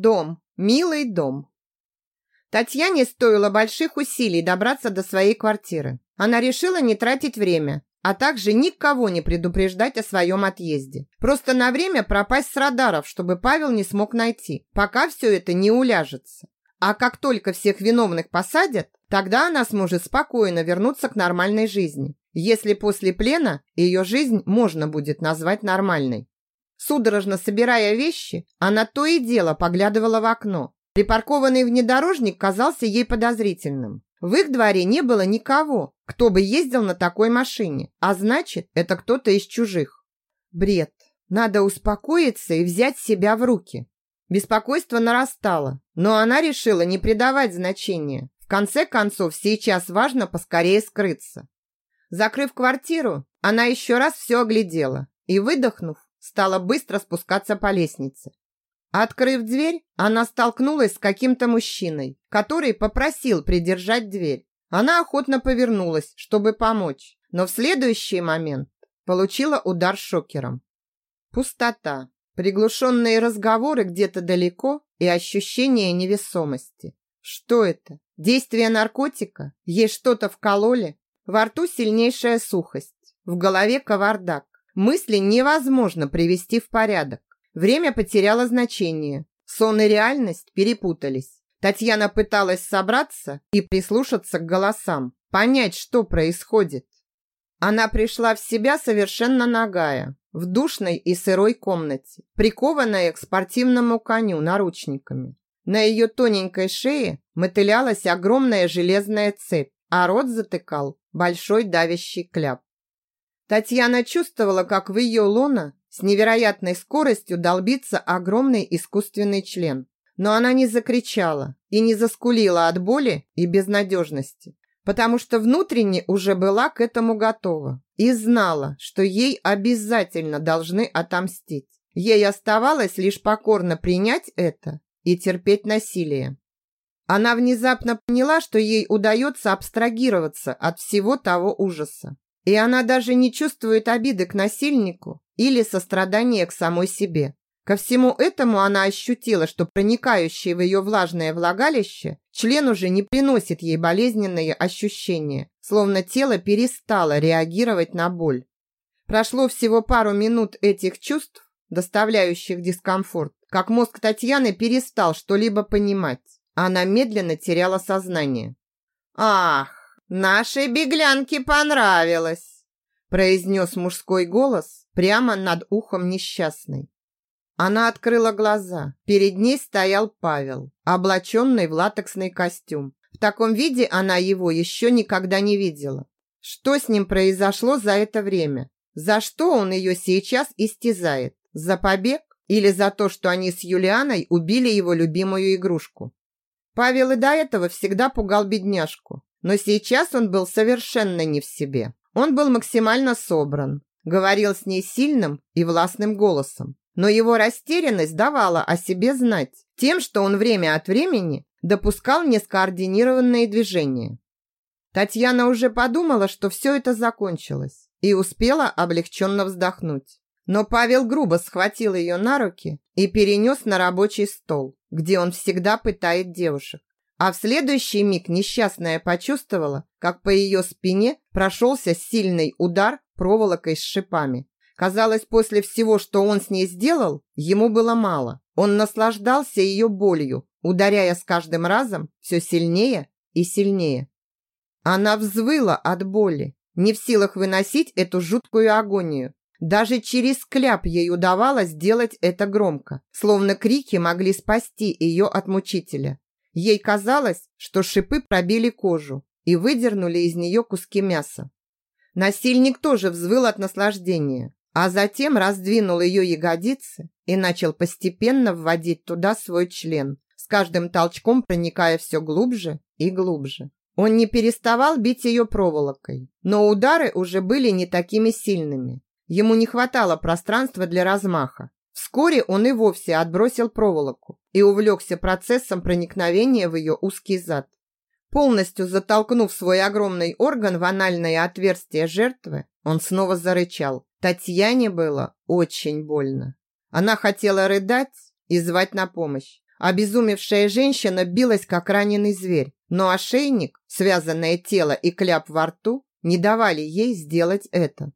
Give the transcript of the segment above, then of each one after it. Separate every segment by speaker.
Speaker 1: Дом, милый дом. Татьяне стоило больших усилий добраться до своей квартиры. Она решила не тратить время, а также никого не предупреждать о своем отъезде. Просто на время пропасть с радаров, чтобы Павел не смог найти, пока все это не уляжется. А как только всех виновных посадят, тогда она сможет спокойно вернуться к нормальной жизни. Если после плена ее жизнь можно будет назвать нормальной. Судорожно собирая вещи, она то и дело поглядывала в окно. Припаркованный внедорожник казался ей подозрительным. В их дворе не было никого, кто бы ездил на такой машине, а значит, это кто-то из чужих. Бред. Надо успокоиться и взять себя в руки. Беспокойство нарастало, но она решила не придавать значения. В конце концов, сейчас важно поскорее скрыться. Закрыв квартиру, она еще раз все оглядела и, выдохнув, стала быстро спускаться по лестнице. Открыв дверь, она столкнулась с каким-то мужчиной, который попросил придержать дверь. Она охотно повернулась, чтобы помочь, но в следующий момент получила удар шокером. Пустота, приглушенные разговоры где-то далеко и ощущение невесомости. Что это? Действие наркотика? Ей что-то вкололи? Во рту сильнейшая сухость, в голове кавардак. Мысли невозможно привести в порядок. Время потеряло значение. Сон и реальность перепутались. Татьяна пыталась собраться и прислушаться к голосам, понять, что происходит. Она пришла в себя совершенно нагая, в душной и сырой комнате, прикованная к спортивному коню наручниками. На ее тоненькой шее мотылялась огромная железная цепь, а рот затыкал большой давящий кляп. Татьяна чувствовала, как в ее лона с невероятной скоростью долбится огромный искусственный член. Но она не закричала и не заскулила от боли и безнадежности, потому что внутренне уже была к этому готова и знала, что ей обязательно должны отомстить. Ей оставалось лишь покорно принять это и терпеть насилие. Она внезапно поняла, что ей удается абстрагироваться от всего того ужаса. И она даже не чувствует обиды к насильнику или сострадания к самой себе. Ко всему этому она ощутила, что проникающий в ее влажное влагалище член уже не приносит ей болезненные ощущения, словно тело перестало реагировать на боль. Прошло всего пару минут этих чувств, доставляющих дискомфорт, как мозг Татьяны перестал что-либо понимать. Она медленно теряла сознание. «Ах, «Нашей беглянке понравилось!» произнес мужской голос прямо над ухом несчастной. Она открыла глаза. Перед ней стоял Павел, облаченный в латексный костюм. В таком виде она его еще никогда не видела. Что с ним произошло за это время? За что он ее сейчас истязает? За побег? Или за то, что они с Юлианой убили его любимую игрушку? Павел и до этого всегда пугал бедняжку. Но сейчас он был совершенно не в себе. Он был максимально собран, говорил с ней сильным и властным голосом. Но его растерянность давала о себе знать тем, что он время от времени допускал нескоординированные движения. Татьяна уже подумала, что все это закончилось, и успела облегченно вздохнуть. Но Павел грубо схватил ее на руки и перенес на рабочий стол, где он всегда пытает девушек. А в следующий миг несчастная почувствовала, как по ее спине прошелся сильный удар проволокой с шипами. Казалось, после всего, что он с ней сделал, ему было мало. Он наслаждался ее болью, ударяя с каждым разом все сильнее и сильнее. Она взвыла от боли, не в силах выносить эту жуткую агонию. Даже через кляп ей удавалось сделать это громко, словно крики могли спасти ее от мучителя. Ей казалось, что шипы пробили кожу и выдернули из нее куски мяса. Насильник тоже взвыл от наслаждения, а затем раздвинул ее ягодицы и начал постепенно вводить туда свой член, с каждым толчком проникая все глубже и глубже. Он не переставал бить ее проволокой, но удары уже были не такими сильными. Ему не хватало пространства для размаха, Вскоре он и вовсе отбросил проволоку и увлекся процессом проникновения в ее узкий зад. Полностью затолкнув свой огромный орган в анальное отверстие жертвы, он снова зарычал. Татьяне было очень больно. Она хотела рыдать и звать на помощь. Обезумевшая женщина билась, как раненый зверь, но ошейник, связанное тело и кляп во рту не давали ей сделать это.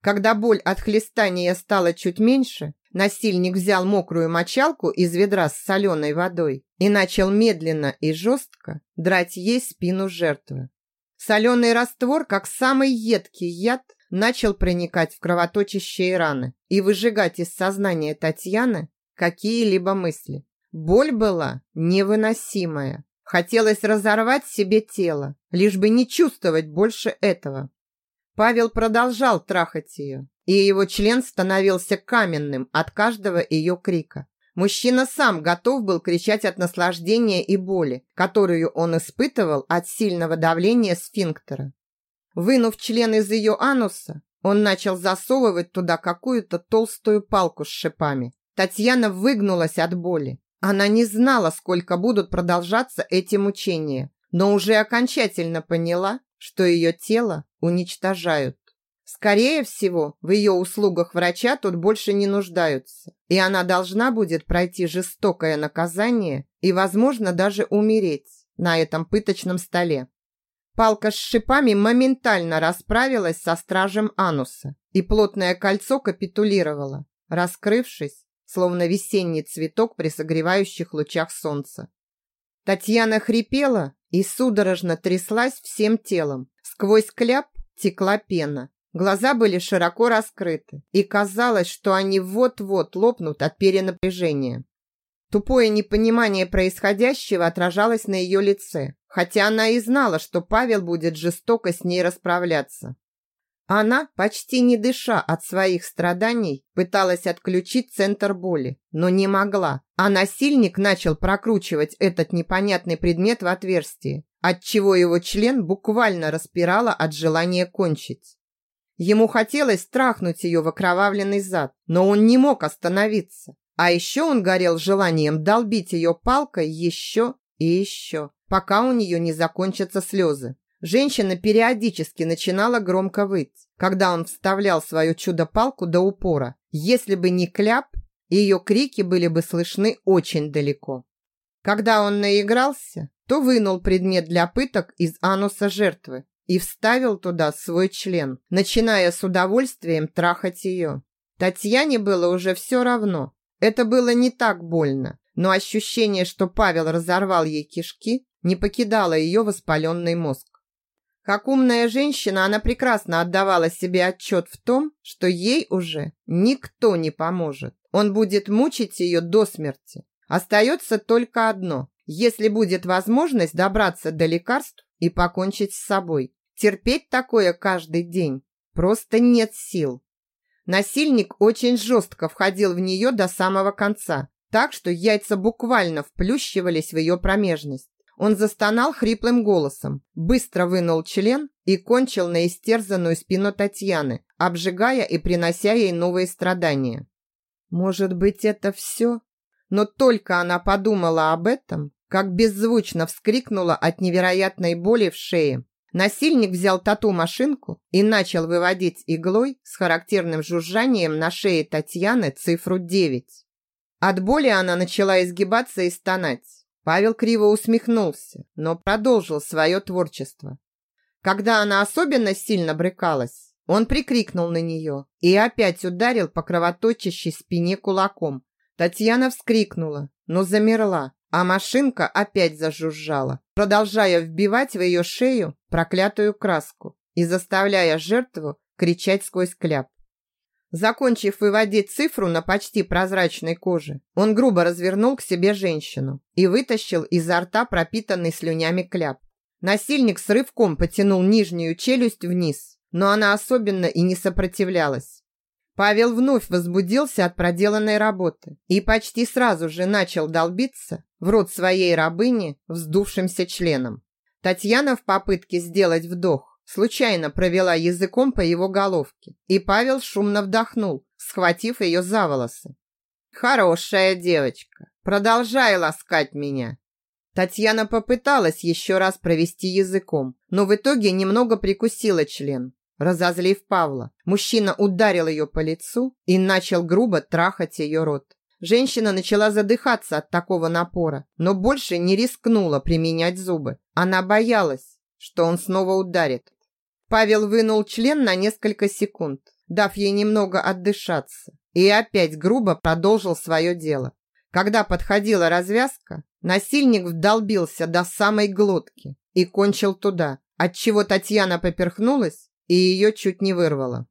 Speaker 1: Когда боль от хлестания стала чуть меньше, насильник взял мокрую мочалку из ведра с соленой водой и начал медленно и жестко драть ей спину жертвы. Соленый раствор, как самый едкий яд, начал проникать в кровоточащие раны и выжигать из сознания Татьяны какие-либо мысли. Боль была невыносимая. Хотелось разорвать себе тело, лишь бы не чувствовать больше этого. Павел продолжал трахать ее, и его член становился каменным от каждого ее крика. Мужчина сам готов был кричать от наслаждения и боли, которую он испытывал от сильного давления сфинктера. Вынув член из ее ануса, он начал засовывать туда какую-то толстую палку с шипами. Татьяна выгнулась от боли. Она не знала, сколько будут продолжаться эти мучения, но уже окончательно поняла, что ее тело уничтожают. Скорее всего, в ее услугах врача тут больше не нуждаются, и она должна будет пройти жестокое наказание и, возможно, даже умереть на этом пыточном столе. Палка с шипами моментально расправилась со стражем ануса, и плотное кольцо капитулировало, раскрывшись, словно весенний цветок при согревающих лучах солнца. Татьяна хрипела и судорожно тряслась всем телом. Сквозь кляп текла пена, Глаза были широко раскрыты, и казалось, что они вот-вот лопнут от перенапряжения. Тупое непонимание происходящего отражалось на ее лице, хотя она и знала, что Павел будет жестоко с ней расправляться. Она, почти не дыша от своих страданий, пыталась отключить центр боли, но не могла, а насильник начал прокручивать этот непонятный предмет в отверстие, отчего его член буквально распирало от желания кончить. Ему хотелось трахнуть ее в окровавленный зад, но он не мог остановиться. А еще он горел желанием долбить ее палкой еще и еще, пока у нее не закончатся слезы. Женщина периодически начинала громко выть, когда он вставлял свою чудо-палку до упора. Если бы не кляп, ее крики были бы слышны очень далеко. Когда он наигрался, то вынул предмет для пыток из ануса жертвы и вставил туда свой член, начиная с удовольствием трахать ее. Татьяне было уже все равно. Это было не так больно, но ощущение, что Павел разорвал ей кишки, не покидало ее воспаленный мозг. Как умная женщина, она прекрасно отдавала себе отчет в том, что ей уже никто не поможет. Он будет мучить ее до смерти. Остается только одно. Если будет возможность добраться до лекарств, и покончить с собой. Терпеть такое каждый день просто нет сил. Насильник очень жестко входил в нее до самого конца, так что яйца буквально вплющивались в ее промежность. Он застонал хриплым голосом, быстро вынул член и кончил на истерзанную спину Татьяны, обжигая и принося ей новые страдания. Может быть, это все? Но только она подумала об этом, как беззвучно вскрикнула от невероятной боли в шее. Насильник взял тату-машинку и начал выводить иглой с характерным жужжанием на шее Татьяны цифру 9. От боли она начала изгибаться и стонать. Павел криво усмехнулся, но продолжил свое творчество. Когда она особенно сильно брыкалась, он прикрикнул на нее и опять ударил по кровоточащей спине кулаком. Татьяна вскрикнула, но замерла, а машинка опять зажужжала, продолжая вбивать в ее шею проклятую краску и заставляя жертву кричать сквозь кляп. Закончив выводить цифру на почти прозрачной коже, он грубо развернул к себе женщину и вытащил изо рта пропитанный слюнями кляп. Насильник с рывком потянул нижнюю челюсть вниз, но она особенно и не сопротивлялась. Павел вновь возбудился от проделанной работы и почти сразу же начал долбиться в рот своей рабыни вздувшимся членом. Татьяна в попытке сделать вдох случайно провела языком по его головке, и Павел шумно вдохнул, схватив ее за волосы. «Хорошая девочка, продолжай ласкать меня!» Татьяна попыталась еще раз провести языком, но в итоге немного прикусила член, Разозлив Павла, мужчина ударил ее по лицу и начал грубо трахать ее рот. Женщина начала задыхаться от такого напора, но больше не рискнула применять зубы. Она боялась, что он снова ударит. Павел вынул член на несколько секунд, дав ей немного отдышаться, и опять грубо продолжил свое дело. Когда подходила развязка, насильник вдолбился до самой глотки и кончил туда, отчего Татьяна поперхнулась и ее чуть не вырвало.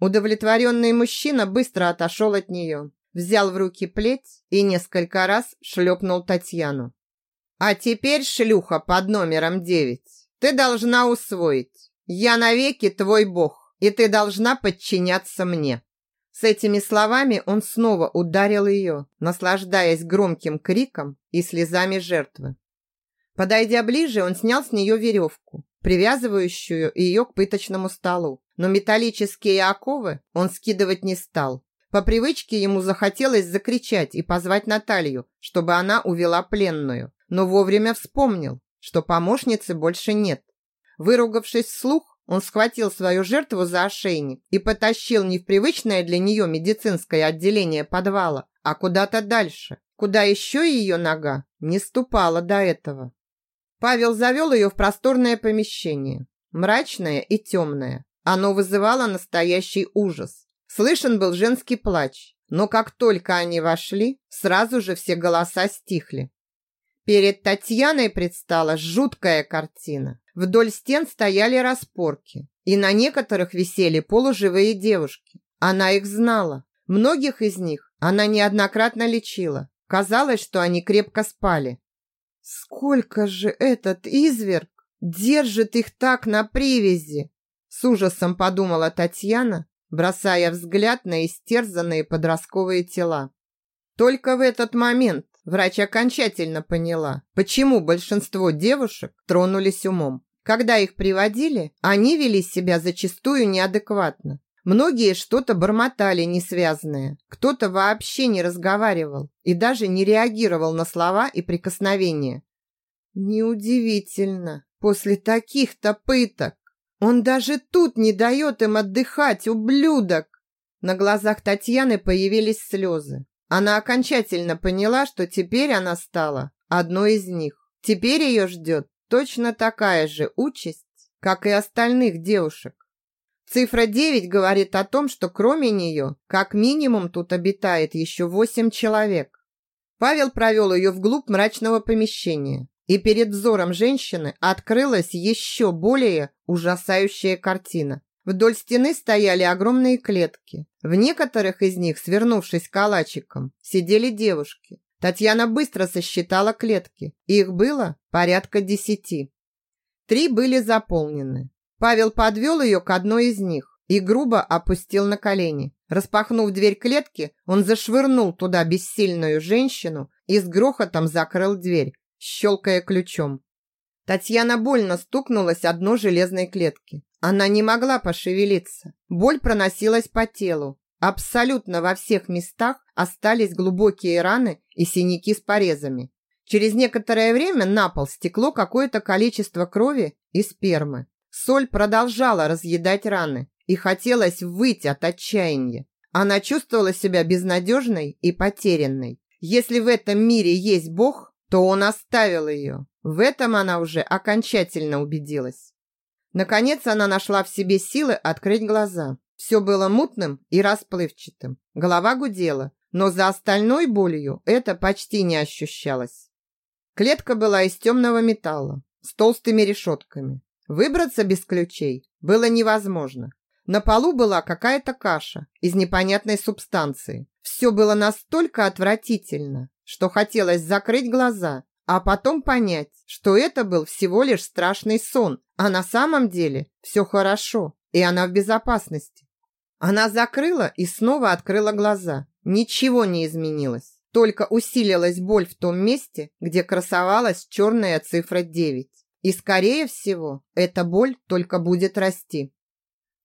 Speaker 1: Удовлетворенный мужчина быстро отошел от нее, взял в руки плеть и несколько раз шлепнул Татьяну. «А теперь, шлюха под номером девять, ты должна усвоить. Я навеки твой бог, и ты должна подчиняться мне». С этими словами он снова ударил ее, наслаждаясь громким криком и слезами жертвы. Подойдя ближе, он снял с нее веревку, привязывающую ее к пыточному столу. Но металлические оковы он скидывать не стал. По привычке ему захотелось закричать и позвать Наталью, чтобы она увела пленную, но вовремя вспомнил, что помощницы больше нет. Выругавшись вслух, он схватил свою жертву за ошейник и потащил не в привычное для нее медицинское отделение подвала, а куда-то дальше, куда еще ее нога не ступала до этого. Павел завел ее в просторное помещение, мрачное и темное. Оно вызывало настоящий ужас. Слышен был женский плач, но как только они вошли, сразу же все голоса стихли. Перед Татьяной предстала жуткая картина. Вдоль стен стояли распорки, и на некоторых висели полуживые девушки. Она их знала. Многих из них она неоднократно лечила. Казалось, что они крепко спали. Сколько же этот изверг держит их так на привязи? С ужасом подумала Татьяна, бросая взгляд на истерзанные подростковые тела. Только в этот момент врач окончательно поняла, почему большинство девушек тронулись умом. Когда их приводили, они вели себя зачастую неадекватно. Многие что-то бормотали несвязное, кто-то вообще не разговаривал и даже не реагировал на слова и прикосновения. Неудивительно, после таких-то пыток. Он даже тут не дает им отдыхать, ублюдок. На глазах Татьяны появились слезы. Она окончательно поняла, что теперь она стала одной из них. Теперь ее ждет точно такая же участь, как и остальных девушек. Цифра 9 говорит о том, что кроме нее, как минимум, тут обитает еще восемь человек. Павел провел ее вглубь мрачного помещения, и перед взором женщины открылась еще более ужасающая картина. Вдоль стены стояли огромные клетки. В некоторых из них, свернувшись калачиком, сидели девушки. Татьяна быстро сосчитала клетки. Их было порядка десяти. Три были заполнены. Павел подвел ее к одной из них и грубо опустил на колени. Распахнув дверь клетки, он зашвырнул туда бессильную женщину и с грохотом закрыл дверь, щелкая ключом. Татьяна больно стукнулась о дно железной клетки. Она не могла пошевелиться. Боль проносилась по телу. Абсолютно во всех местах остались глубокие раны и синяки с порезами. Через некоторое время на пол стекло какое-то количество крови и спермы. Соль продолжала разъедать раны, и хотелось выйти от отчаяния. Она чувствовала себя безнадежной и потерянной. Если в этом мире есть Бог, то Он оставил ее. В этом она уже окончательно убедилась. Наконец она нашла в себе силы открыть глаза. Все было мутным и расплывчатым. Голова гудела, но за остальной болью это почти не ощущалось. Клетка была из темного металла, с толстыми решетками. Выбраться без ключей было невозможно. На полу была какая-то каша из непонятной субстанции. Все было настолько отвратительно, что хотелось закрыть глаза, а потом понять, что это был всего лишь страшный сон, а на самом деле все хорошо, и она в безопасности. Она закрыла и снова открыла глаза. Ничего не изменилось. Только усилилась боль в том месте, где красовалась черная цифра 9. И, скорее всего, эта боль только будет расти.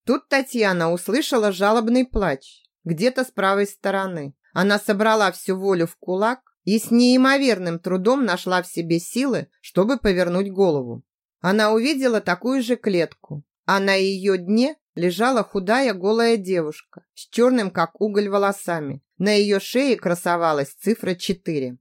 Speaker 1: Тут Татьяна услышала жалобный плач где-то с правой стороны. Она собрала всю волю в кулак и с неимоверным трудом нашла в себе силы, чтобы повернуть голову. Она увидела такую же клетку, а на ее дне лежала худая голая девушка с черным, как уголь, волосами. На ее шее красовалась цифра 4.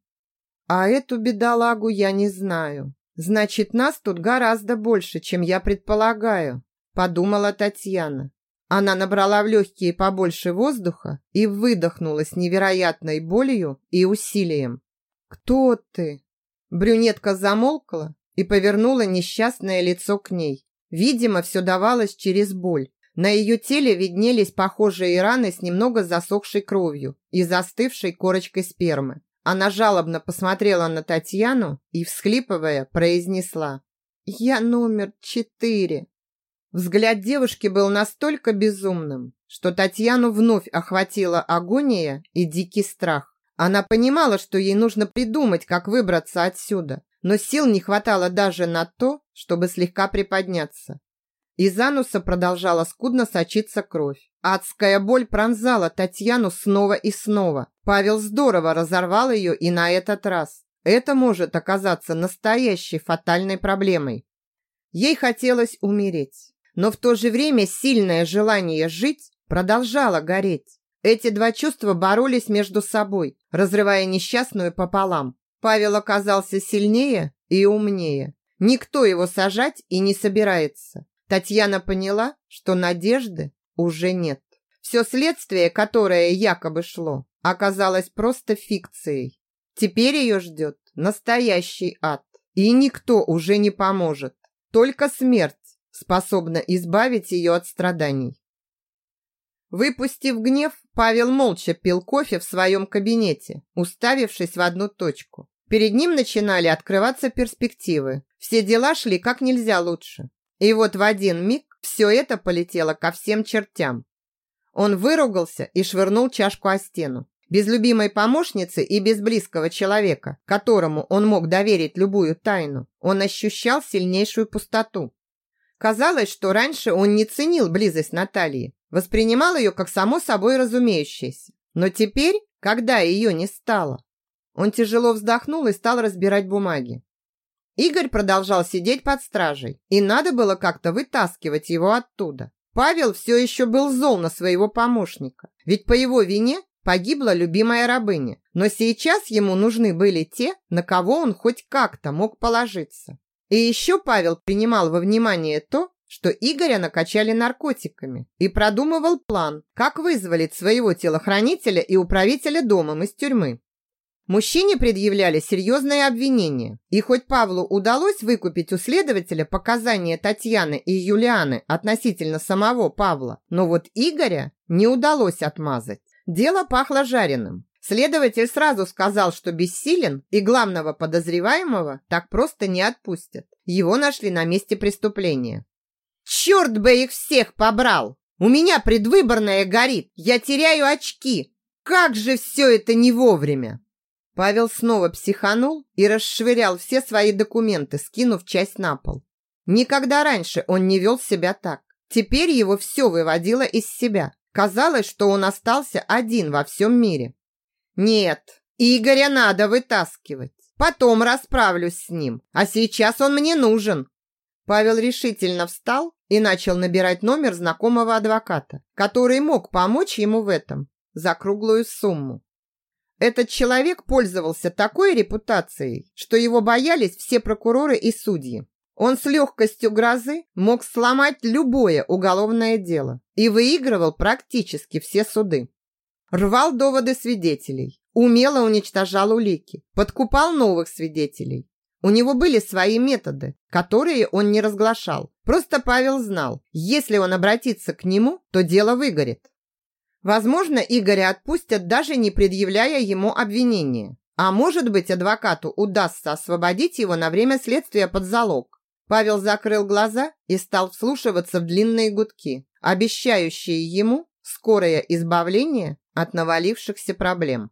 Speaker 1: А эту бедолагу я не знаю. Значит, нас тут гораздо больше, чем я предполагаю, подумала Татьяна. Она набрала в легкие побольше воздуха и выдохнула с невероятной болью и усилием. «Кто ты?» Брюнетка замолкла и повернула несчастное лицо к ней. Видимо, все давалось через боль. На ее теле виднелись похожие раны с немного засохшей кровью и застывшей корочкой спермы. Она жалобно посмотрела на Татьяну и, всхлипывая, произнесла «Я номер четыре». Взгляд девушки был настолько безумным, что Татьяну вновь охватила агония и дикий страх. Она понимала, что ей нужно придумать, как выбраться отсюда, но сил не хватало даже на то, чтобы слегка приподняться. Из ануса продолжала скудно сочиться кровь. Адская боль пронзала Татьяну снова и снова. Павел здорово разорвал ее и на этот раз. Это может оказаться настоящей фатальной проблемой. Ей хотелось умереть но в то же время сильное желание жить продолжало гореть. Эти два чувства боролись между собой, разрывая несчастную пополам. Павел оказался сильнее и умнее. Никто его сажать и не собирается. Татьяна поняла, что надежды уже нет. Все следствие, которое якобы шло, оказалось просто фикцией. Теперь ее ждет настоящий ад. И никто уже не поможет. Только смерть способна избавить ее от страданий. Выпустив гнев, Павел молча пил кофе в своем кабинете, уставившись в одну точку. Перед ним начинали открываться перспективы. Все дела шли как нельзя лучше. И вот в один миг все это полетело ко всем чертям. Он выругался и швырнул чашку о стену. Без любимой помощницы и без близкого человека, которому он мог доверить любую тайну, он ощущал сильнейшую пустоту. Казалось, что раньше он не ценил близость Натальи, воспринимал ее как само собой разумеющееся. Но теперь, когда ее не стало, он тяжело вздохнул и стал разбирать бумаги. Игорь продолжал сидеть под стражей, и надо было как-то вытаскивать его оттуда. Павел все еще был зол на своего помощника, ведь по его вине погибла любимая рабыня. Но сейчас ему нужны были те, на кого он хоть как-то мог положиться. И еще Павел принимал во внимание то, что Игоря накачали наркотиками и продумывал план, как вызволить своего телохранителя и управителя домом из тюрьмы. Мужчине предъявляли серьезные обвинения, и хоть Павлу удалось выкупить у следователя показания Татьяны и Юлианы относительно самого Павла, но вот Игоря не удалось отмазать. Дело пахло жареным. Следователь сразу сказал, что бессилен и главного подозреваемого так просто не отпустят. Его нашли на месте преступления. «Черт бы их всех побрал! У меня предвыборная горит! Я теряю очки! Как же все это не вовремя!» Павел снова психанул и расшвырял все свои документы, скинув часть на пол. Никогда раньше он не вел себя так. Теперь его все выводило из себя. Казалось, что он остался один во всем мире. Нет, Игоря надо вытаскивать. Потом расправлюсь с ним. А сейчас он мне нужен. Павел решительно встал и начал набирать номер знакомого адвоката, который мог помочь ему в этом за круглую сумму. Этот человек пользовался такой репутацией, что его боялись все прокуроры и судьи. Он с легкостью грозы мог сломать любое уголовное дело и выигрывал практически все суды рвал доводы свидетелей, умело уничтожал улики, подкупал новых свидетелей. У него были свои методы, которые он не разглашал. Просто Павел знал, если он обратится к нему, то дело выгорит. Возможно, Игоря отпустят, даже не предъявляя ему обвинения. А может быть, адвокату удастся освободить его на время следствия под залог. Павел закрыл глаза и стал вслушиваться в длинные гудки, обещающие ему скорое избавление от навалившихся проблем.